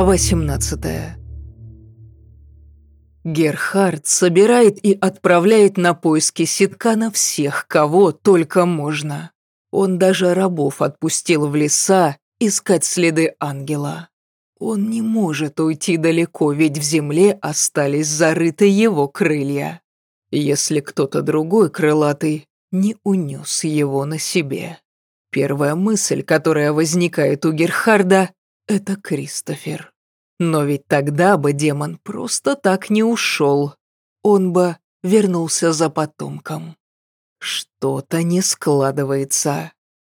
Глава 17 Герхард собирает и отправляет на поиски Ситкана всех, кого только можно. Он даже рабов отпустил в леса искать следы ангела. Он не может уйти далеко, ведь в земле остались зарыты его крылья. Если кто-то другой крылатый не унес его на себе. Первая мысль, которая возникает у Герхарда, это Кристофер. Но ведь тогда бы демон просто так не ушел. Он бы вернулся за потомком. Что-то не складывается.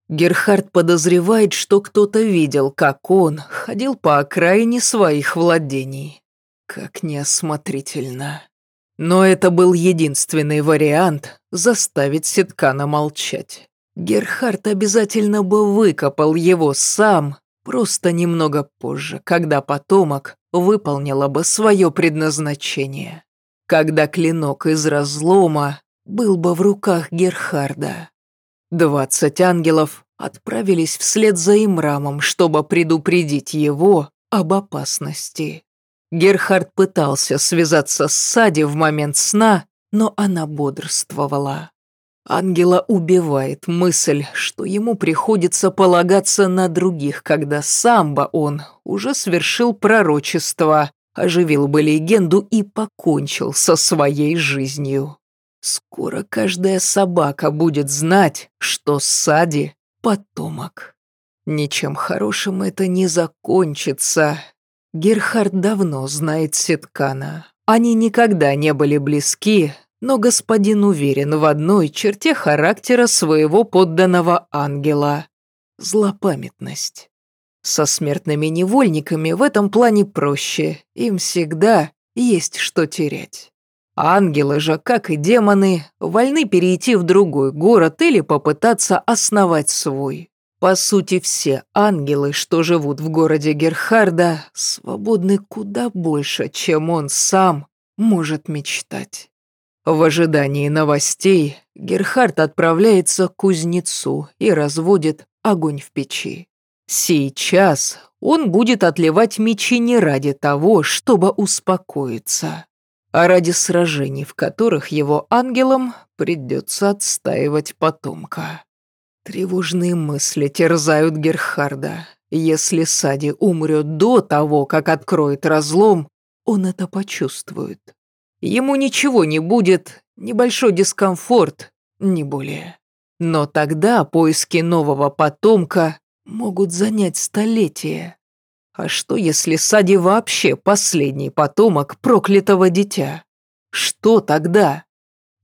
Герхард подозревает, что кто-то видел, как он ходил по окраине своих владений. Как неосмотрительно. Но это был единственный вариант заставить Сеткана молчать. Герхард обязательно бы выкопал его сам, Просто немного позже, когда потомок выполнила бы свое предназначение. Когда клинок из разлома был бы в руках Герхарда. Двадцать ангелов отправились вслед за Имрамом, чтобы предупредить его об опасности. Герхард пытался связаться с Сади в момент сна, но она бодрствовала. Ангела убивает мысль, что ему приходится полагаться на других, когда сам бы он уже свершил пророчество, оживил бы легенду и покончил со своей жизнью. Скоро каждая собака будет знать, что Сади — потомок. Ничем хорошим это не закончится. Герхард давно знает Сеткана. Они никогда не были близки, но господин уверен в одной черте характера своего подданного ангела – злопамятность. Со смертными невольниками в этом плане проще, им всегда есть что терять. Ангелы же, как и демоны, вольны перейти в другой город или попытаться основать свой. По сути, все ангелы, что живут в городе Герхарда, свободны куда больше, чем он сам может мечтать. В ожидании новостей Герхард отправляется к кузнецу и разводит огонь в печи. Сейчас он будет отливать мечи не ради того, чтобы успокоиться, а ради сражений, в которых его ангелам придется отстаивать потомка. Тревожные мысли терзают Герхарда. Если Сади умрет до того, как откроет разлом, он это почувствует. Ему ничего не будет, небольшой дискомфорт, не более. Но тогда поиски нового потомка могут занять столетия. А что, если Сади вообще последний потомок проклятого дитя? Что тогда?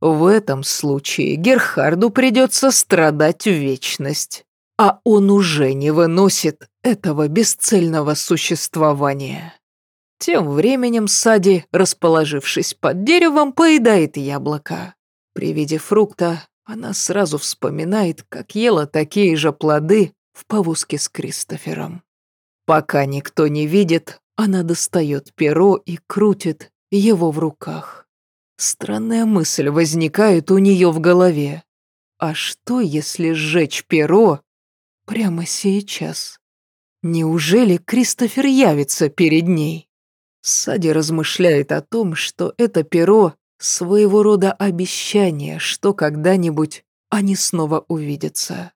В этом случае Герхарду придется страдать вечность, а он уже не выносит этого бесцельного существования. Тем временем Сади, расположившись под деревом, поедает яблоко. При виде фрукта она сразу вспоминает, как ела такие же плоды в повозке с Кристофером. Пока никто не видит, она достает перо и крутит его в руках. Странная мысль возникает у нее в голове. А что, если сжечь перо прямо сейчас? Неужели Кристофер явится перед ней? Сади размышляет о том, что это перо — своего рода обещание, что когда-нибудь они снова увидятся.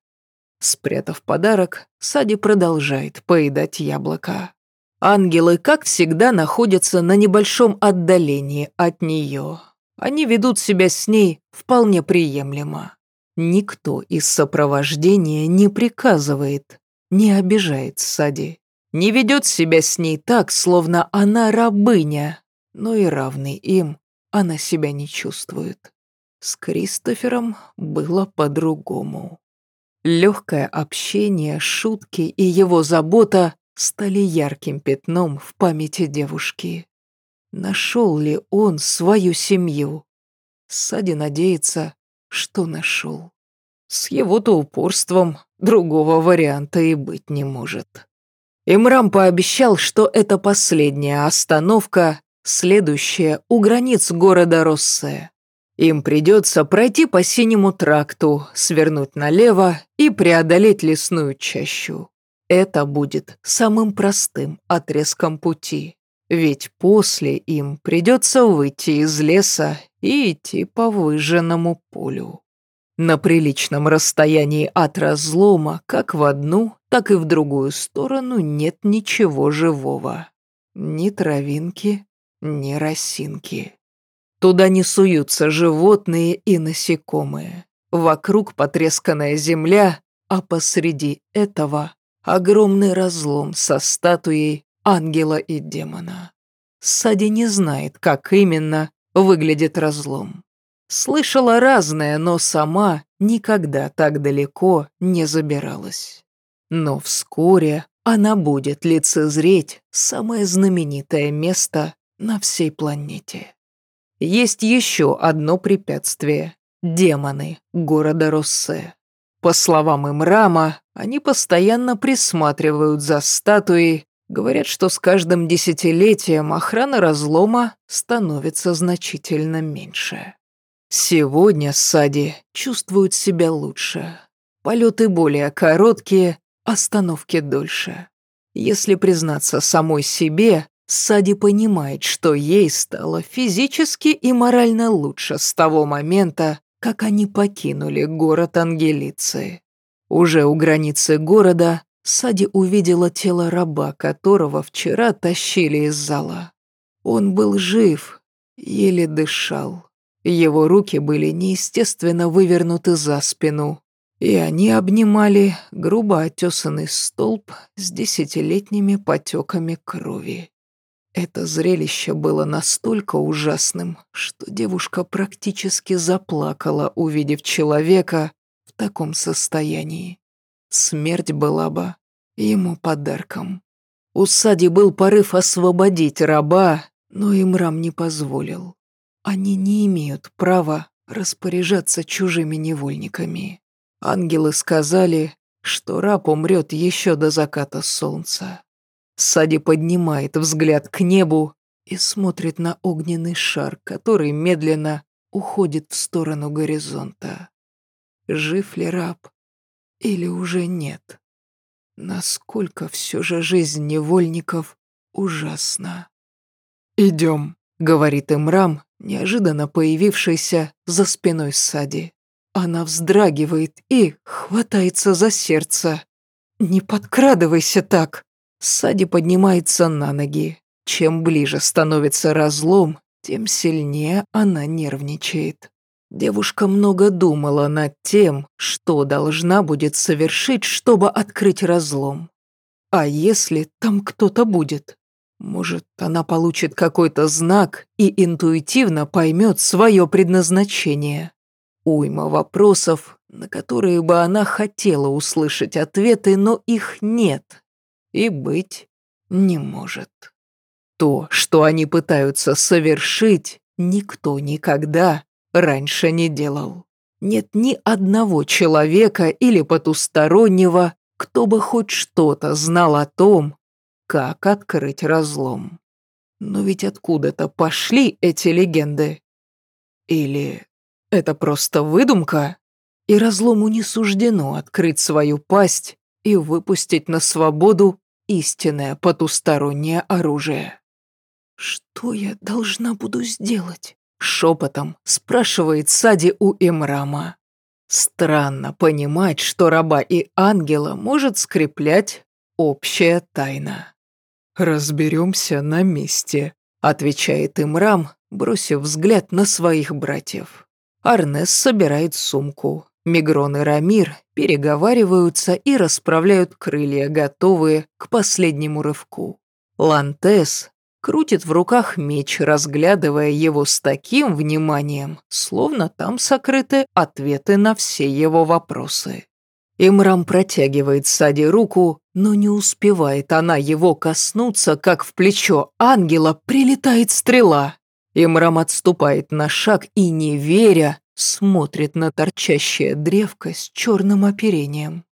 Спрятав подарок, Сади продолжает поедать яблоко. Ангелы, как всегда, находятся на небольшом отдалении от нее. Они ведут себя с ней вполне приемлемо. Никто из сопровождения не приказывает, не обижает Сади не ведет себя с ней так, словно она рабыня, но и равный им она себя не чувствует. С Кристофером было по-другому. Легкое общение, шутки и его забота стали ярким пятном в памяти девушки. Нашел ли он свою семью? Сади надеется, что нашел. С его-то упорством другого варианта и быть не может. Имрам пообещал, что это последняя остановка, следующая у границ города Россе. Им придется пройти по синему тракту, свернуть налево и преодолеть лесную чащу. Это будет самым простым отрезком пути, ведь после им придется выйти из леса и идти по выжженному полю. На приличном расстоянии от разлома как в одну, так и в другую сторону нет ничего живого. Ни травинки, ни росинки. Туда не суются животные и насекомые. Вокруг потресканная земля, а посреди этого огромный разлом со статуей ангела и демона. Сади не знает, как именно выглядит разлом. Слышала разное, но сама никогда так далеко не забиралась. Но вскоре она будет лицезреть самое знаменитое место на всей планете. Есть еще одно препятствие – демоны города Россе. По словам Имрама, они постоянно присматривают за статуей, говорят, что с каждым десятилетием охрана разлома становится значительно меньше. Сегодня Сади чувствует себя лучше. Полеты более короткие, остановки дольше. Если признаться самой себе, Сади понимает, что ей стало физически и морально лучше с того момента, как они покинули город Ангелицы. Уже у границы города Сади увидела тело раба, которого вчера тащили из зала. Он был жив, еле дышал. Его руки были неестественно вывернуты за спину, и они обнимали грубо отесанный столб с десятилетними потеками крови. Это зрелище было настолько ужасным, что девушка практически заплакала, увидев человека в таком состоянии. Смерть была бы ему подарком. У Сади был порыв освободить раба, но Имрам не позволил. Они не имеют права распоряжаться чужими невольниками. Ангелы сказали, что раб умрет еще до заката солнца. Сади поднимает взгляд к небу и смотрит на огненный шар, который медленно уходит в сторону горизонта. Жив ли раб или уже нет? Насколько все же жизнь невольников ужасна. «Идем», — говорит Имрам, неожиданно появившийся за спиной Сади. Она вздрагивает и хватается за сердце. «Не подкрадывайся так!» Сади поднимается на ноги. Чем ближе становится разлом, тем сильнее она нервничает. Девушка много думала над тем, что должна будет совершить, чтобы открыть разлом. А если там кто-то будет? Может, она получит какой-то знак и интуитивно поймет свое предназначение. Уйма вопросов, на которые бы она хотела услышать ответы, но их нет. И быть не может. То, что они пытаются совершить, никто никогда раньше не делал. Нет ни одного человека или потустороннего, кто бы хоть что-то знал о том, как открыть разлом. Но ведь откуда-то пошли эти легенды? Или это просто выдумка? И разлому не суждено открыть свою пасть и выпустить на свободу истинное потустороннее оружие. «Что я должна буду сделать?» Шепотом спрашивает Сади у Имрама. Странно понимать, что раба и ангела может скреплять общая тайна. «Разберемся на месте», — отвечает Имрам, бросив взгляд на своих братьев. Арнес собирает сумку. Мигрон и Рамир переговариваются и расправляют крылья, готовые к последнему рывку. Лантес крутит в руках меч, разглядывая его с таким вниманием, словно там сокрыты ответы на все его вопросы. Имрам протягивает Сади руку, но не успевает она его коснуться, как в плечо ангела прилетает стрела. Имрам отступает на шаг и, не веря, смотрит на торчащее древко с черным оперением.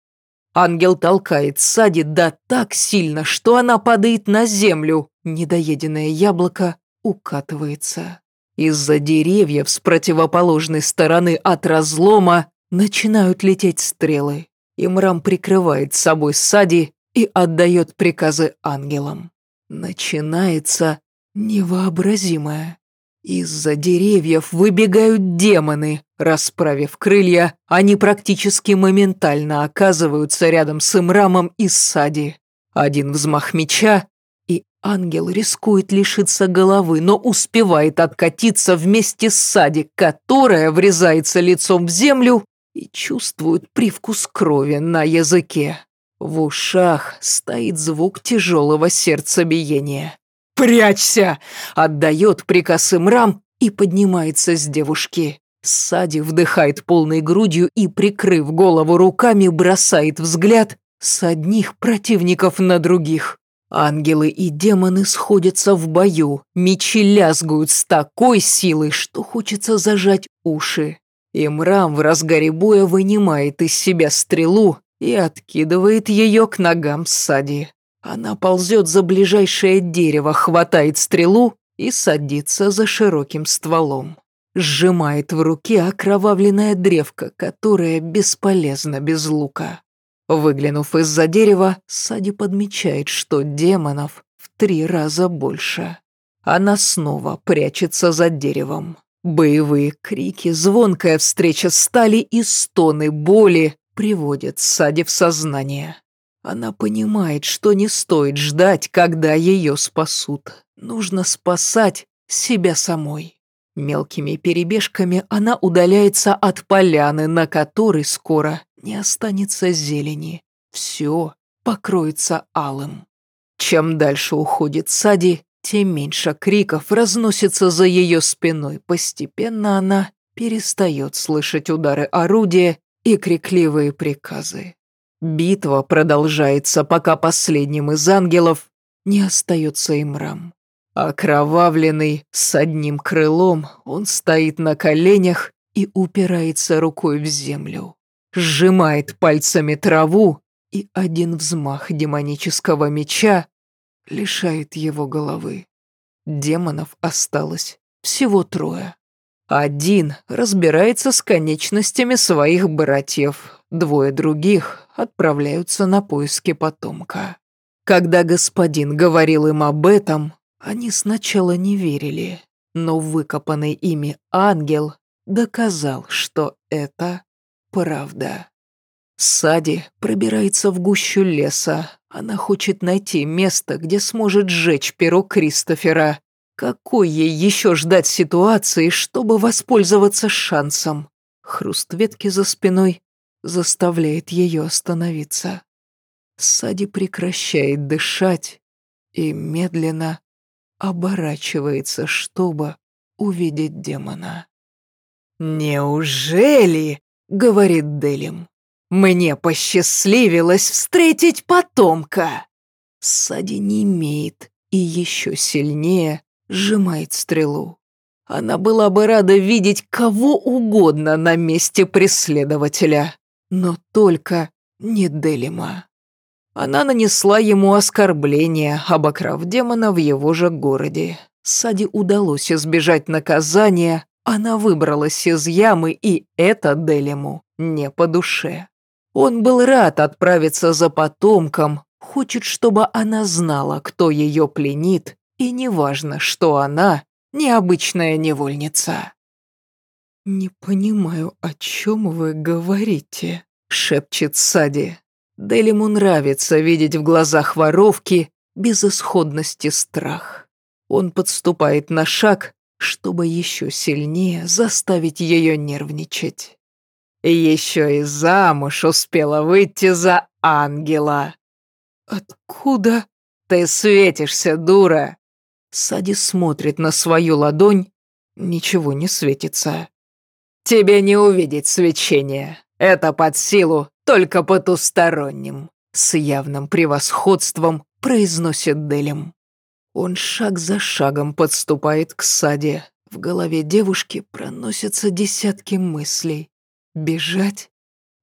Ангел толкает Сади да так сильно, что она падает на землю. Недоеденное яблоко укатывается. Из-за деревьев с противоположной стороны от разлома начинают лететь стрелы. Имрам прикрывает собой Сади и отдает приказы ангелам. Начинается невообразимое. Из-за деревьев выбегают демоны. Расправив крылья, они практически моментально оказываются рядом с Имрамом и Сади. Один взмах меча, и ангел рискует лишиться головы, но успевает откатиться вместе с Сади, которая врезается лицом в землю и чувствует привкус крови на языке. В ушах стоит звук тяжелого сердцебиения. «Прячься!» – отдает приказ Имрам и поднимается с девушки. Сади вдыхает полной грудью и, прикрыв голову руками, бросает взгляд с одних противников на других. Ангелы и демоны сходятся в бою, мечи лязгают с такой силой, что хочется зажать уши. Имрам в разгаре боя вынимает из себя стрелу и откидывает ее к ногам Сади. Она ползет за ближайшее дерево, хватает стрелу и садится за широким стволом. Сжимает в руке окровавленная древко, которая бесполезна без лука. Выглянув из-за дерева, Сади подмечает, что демонов в три раза больше. Она снова прячется за деревом. Боевые крики, звонкая встреча стали и стоны боли приводят Сади в сознание. Она понимает, что не стоит ждать, когда ее спасут. Нужно спасать себя самой. Мелкими перебежками она удаляется от поляны, на которой скоро не останется зелени. Все покроется алым. Чем дальше уходит Сади, тем меньше криков разносится за ее спиной. Постепенно она перестает слышать удары орудия и крикливые приказы. Битва продолжается, пока последним из ангелов не остается Имрам. Окровавленный, с одним крылом, он стоит на коленях и упирается рукой в землю. Сжимает пальцами траву, и один взмах демонического меча лишает его головы. Демонов осталось всего трое. Один разбирается с конечностями своих братьев, двое других отправляются на поиски потомка. Когда господин говорил им об этом, они сначала не верили, но выкопанный ими ангел доказал, что это правда. Сади пробирается в гущу леса. Она хочет найти место, где сможет сжечь перо Кристофера какой ей еще ждать ситуации, чтобы воспользоваться шансом? Хруст ветки за спиной заставляет ее остановиться. Сади прекращает дышать и медленно оборачивается, чтобы увидеть демона. «Неужели?» — говорит Делим. «Мне посчастливилось встретить потомка!» Сади не имеет и еще сильнее сжимает стрелу. Она была бы рада видеть кого угодно на месте преследователя, но только не Делима. Она нанесла ему оскорбление, обокрав демона в его же городе. Сади удалось избежать наказания, она выбралась из ямы, и это Делиму не по душе. Он был рад отправиться за потомком, хочет, чтобы она знала, кто ее пленит, и неважно, что она необычная невольница. «Не понимаю, о чем вы говорите», — шепчет Сади. Делиму нравится видеть в глазах воровки безысходности страх. Он подступает на шаг, чтобы еще сильнее заставить ее нервничать. Еще и замуж успела выйти за ангела. «Откуда?» «Ты светишься, дура!» Сади смотрит на свою ладонь, ничего не светится. «Тебе не увидеть свечение. Это под силу только потусторонним», с явным превосходством произносит Делем. Он шаг за шагом подступает к Саде. В голове девушки проносятся десятки мыслей. Бежать?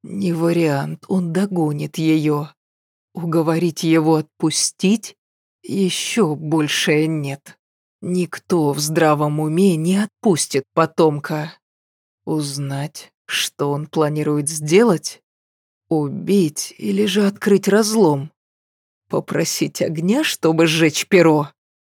Не вариант, он догонит ее. Уговорить его отпустить? Еще больше нет. Никто в здравом уме не отпустит потомка. Узнать, что он планирует сделать? Убить или же открыть разлом? Попросить огня, чтобы сжечь перо?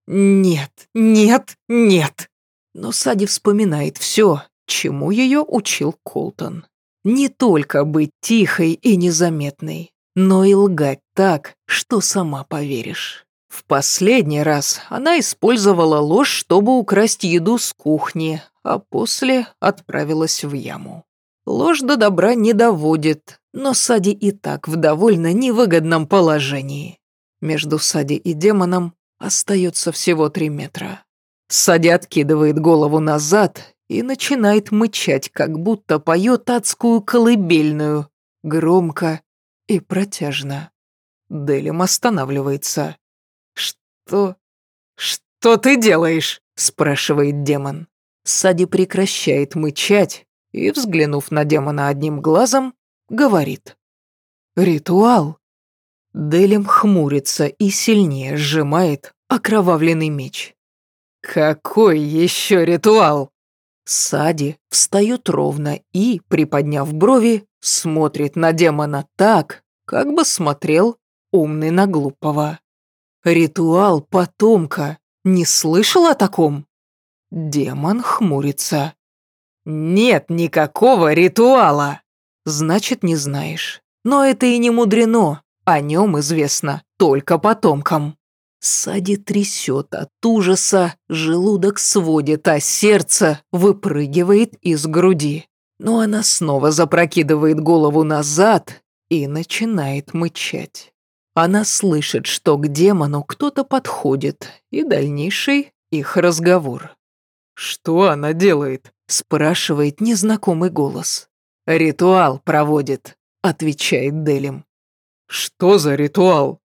Нет, нет, нет. Но Сади вспоминает все, чему ее учил Колтон. Не только быть тихой и незаметной, но и лгать так, что сама поверишь. В последний раз она использовала ложь, чтобы украсть еду с кухни, а после отправилась в яму. Ложь до добра не доводит, но Сади и так в довольно невыгодном положении. Между Сади и демоном остается всего три метра. Сади откидывает голову назад и начинает мычать, как будто поет адскую колыбельную, громко и протяжно. Делим останавливается. «Что... что ты делаешь?» – спрашивает демон. Сади прекращает мычать и, взглянув на демона одним глазом, говорит. «Ритуал». Делим хмурится и сильнее сжимает окровавленный меч. «Какой еще ритуал?» Сади встает ровно и, приподняв брови, смотрит на демона так, как бы смотрел умный на глупого. Ритуал потомка. Не слышал о таком? Демон хмурится. Нет никакого ритуала. Значит, не знаешь. Но это и не мудрено. О нем известно только потомкам. Сади трясет от ужаса, желудок сводит, а сердце выпрыгивает из груди. Но она снова запрокидывает голову назад и начинает мычать. Она слышит, что к демону кто-то подходит, и дальнейший их разговор. «Что она делает?» – спрашивает незнакомый голос. «Ритуал проводит», – отвечает Делим. «Что за ритуал?»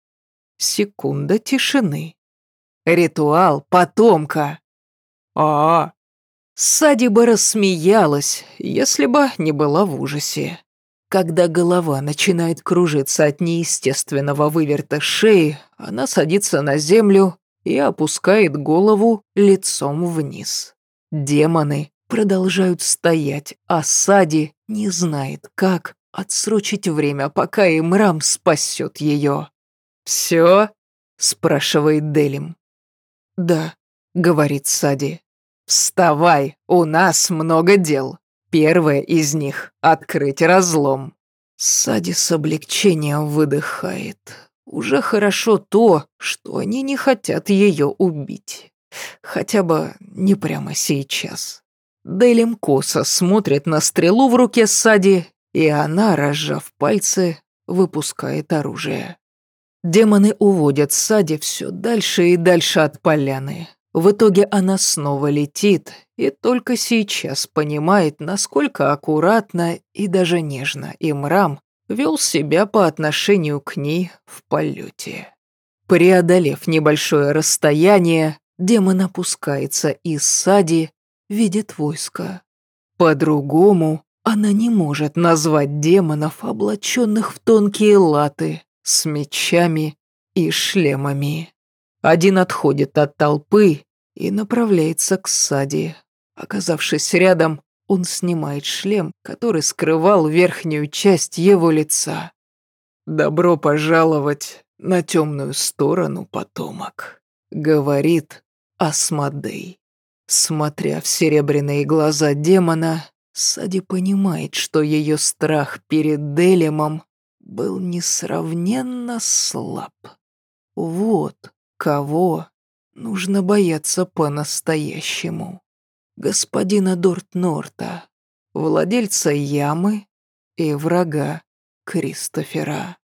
Секунда тишины. «Ритуал потомка». «А, -а. Сади бы рассмеялась, если бы не была в ужасе. Когда голова начинает кружиться от неестественного выверта шеи, она садится на землю и опускает голову лицом вниз. Демоны продолжают стоять, а Сади не знает, как отсрочить время, пока Имрам спасет ее. «Все?» – спрашивает Делим. «Да», – говорит Сади. «Вставай, у нас много дел». Первое из них — открыть разлом. Сади с облегчением выдыхает. Уже хорошо то, что они не хотят ее убить. Хотя бы не прямо сейчас. Делим косо смотрит на стрелу в руке Сади, и она, разжав пальцы, выпускает оружие. Демоны уводят Сади все дальше и дальше от поляны. В итоге она снова летит и только сейчас понимает, насколько аккуратно и даже нежно Имрам вел себя по отношению к ней в полете. Преодолев небольшое расстояние, демон опускается и Сади видит войско. По-другому она не может назвать демонов, облаченных в тонкие латы, с мечами и шлемами. Один отходит от толпы и направляется к Сади. Оказавшись рядом, он снимает шлем, который скрывал верхнюю часть его лица. «Добро пожаловать на темную сторону, потомок», — говорит Асмодей. Смотря в серебряные глаза демона, Сади понимает, что ее страх перед Делемом был несравненно слаб. Вот Кого нужно бояться по-настоящему? Господина Дортнорта, владельца ямы и врага Кристофера.